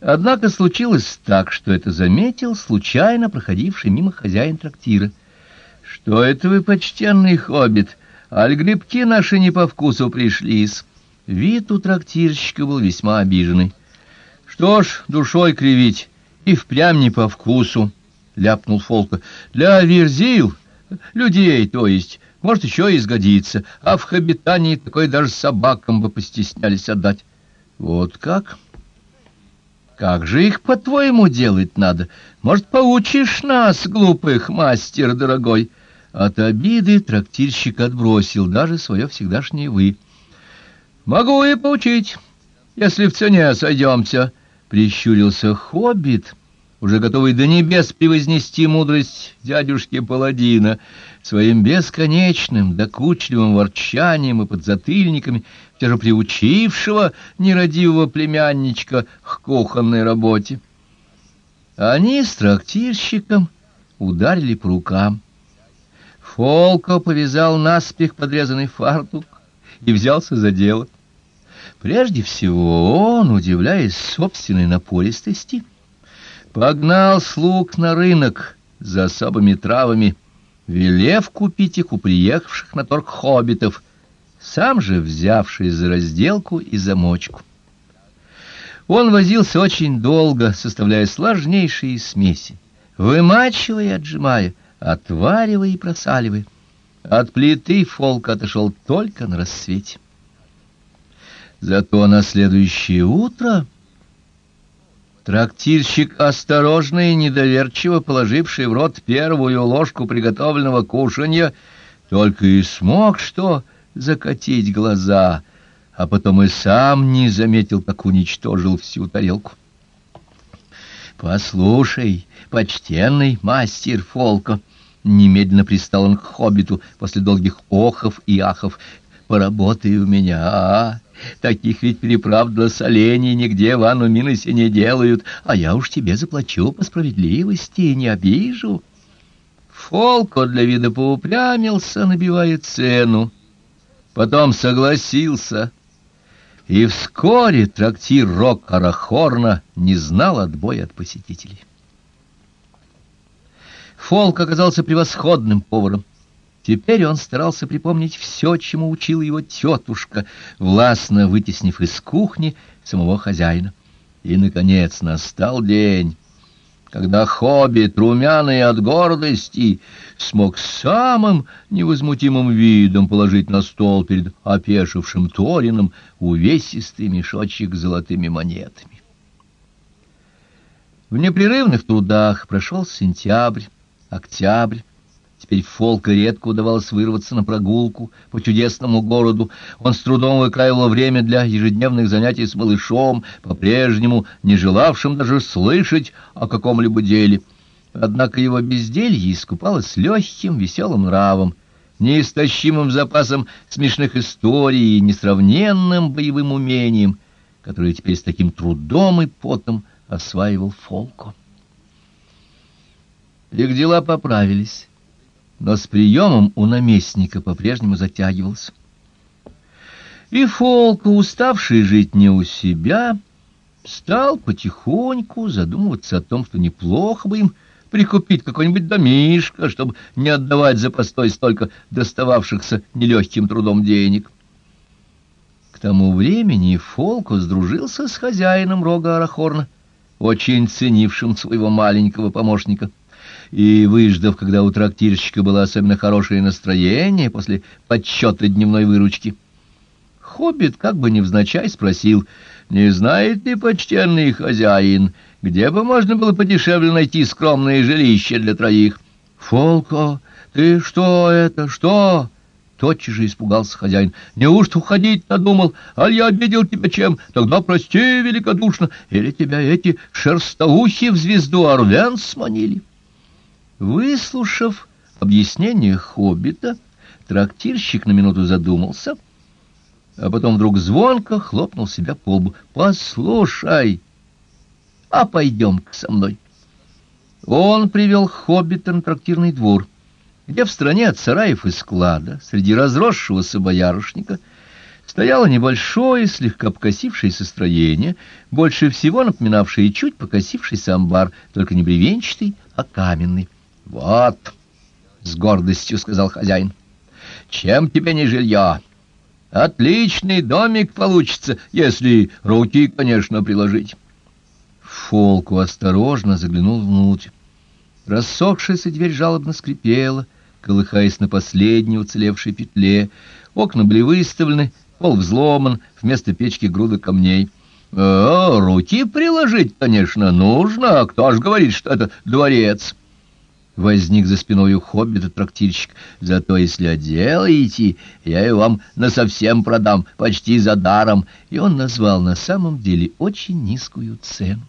Однако случилось так, что это заметил случайно проходивший мимо хозяин трактира. «Что это вы, почтенный хоббит? Аль грибки наши не по вкусу пришлись». Вид у трактирщика был весьма обиженный. «Что ж, душой кривить, и впрямь не по вкусу», — ляпнул Фолка. «Для верзил, людей, то есть, может, еще и сгодится, а в хоббитании такой даже собакам бы постеснялись отдать». «Вот как?» Как же их, по-твоему, делать надо? Может, поучишь нас, глупых, мастер дорогой?» От обиды трактирщик отбросил даже свое всегдашнее «вы». «Могу и поучить, если в цене сойдемся», — прищурился хоббит, уже готовый до небес превознести мудрость дядюшки Паладина, своим бесконечным, докучливым ворчанием и подзатыльниками, все же приучившего нерадивого племянничка к кухонной работе. Они с трактирщиком ударили по рукам. Фолко повязал наспех подрезанный фартук и взялся за дело. Прежде всего он, удивляясь собственной напористости, погнал слуг на рынок за особыми травами, велев купить их у приехавших на торг хоббитов, сам же взявший за разделку и замочку. Он возился очень долго, составляя сложнейшие смеси, вымачивая и отжимая, отваривая и просаливая. От плиты фолк отошел только на рассвете. Зато на следующее утро трактирщик, осторожно и недоверчиво положивший в рот первую ложку приготовленного кушанья, только и смог что закатить глаза, а потом и сам не заметил, как уничтожил всю тарелку. «Послушай, почтенный мастер Фолка!» Немедленно пристал он к хоббиту после долгих охов и ахов. «Поработай у меня, а? Таких ведь переправ для солений нигде в Анну Миносе не делают, а я уж тебе заплачу по справедливости и не обижу». Фолко для вида поупрямился, набивая цену, потом согласился, и вскоре трактир Рок-Арахорна не знал отбоя от посетителей. Фолк оказался превосходным поваром. Теперь он старался припомнить все, чему учила его тетушка, властно вытеснив из кухни самого хозяина. И, наконец, настал день когда хоббит, румяный от гордости, смог самым невозмутимым видом положить на стол перед опешившим Торином увесистый мешочек с золотыми монетами. В непрерывных трудах прошел сентябрь, октябрь, Теперь Фолка редко удавалось вырваться на прогулку по чудесному городу. Он с трудом выкраивал время для ежедневных занятий с малышом, по-прежнему не желавшим даже слышать о каком-либо деле. Однако его безделье искупалось легким, веселым нравом, неистощимым запасом смешных историй и несравненным боевым умением, которое теперь с таким трудом и потом осваивал Фолко. Их дела поправились но с приемом у наместника по-прежнему затягивался. И Фолка, уставший жить не у себя, стал потихоньку задумываться о том, что неплохо бы им прикупить какой-нибудь домишко, чтобы не отдавать за постой столько достававшихся нелегким трудом денег. К тому времени Фолку сдружился с хозяином рога Арахорна, очень ценившим своего маленького помощника — и, выждав, когда у трактирщика было особенно хорошее настроение после подсчета дневной выручки, Хоббит как бы невзначай спросил, не знает ли почтенный хозяин, где бы можно было подешевле найти скромное жилище для троих? «Фолко, ты что это, что?» Тотчас же испугался хозяин. «Неужто уходить надумал? А я обидел тебя чем? Тогда прости великодушно. Или тебя эти шерстоухи в звезду Орвен сманили?» Выслушав объяснение хоббита, трактирщик на минуту задумался, а потом вдруг звонко хлопнул себя по лбу. «Послушай, а пойдем-ка со мной». Он привел хоббита на трактирный двор, где в стране от сараев и склада, среди разросшегося боярышника, Стояло небольшое, слегка покосившееся строение, больше всего напоминавшее чуть покосившийся амбар, только не бревенчатый, а каменный. — Вот, — с гордостью сказал хозяин, — чем тебе не жилье? Отличный домик получится, если руки, конечно, приложить. Фолку осторожно заглянул внутрь. Рассохшаяся дверь жалобно скрипела, колыхаясь на последней уцелевшей петле. Окна были выставлены, пол взломан, вместо печки груда камней. «Э, руки приложить, конечно, нужно, а кто ж говорит, что это дворец?» Возник за спиной у хоббита трактирщик. «Зато если отделаете, я и вам насовсем продам, почти за даром». И он назвал на самом деле очень низкую цену.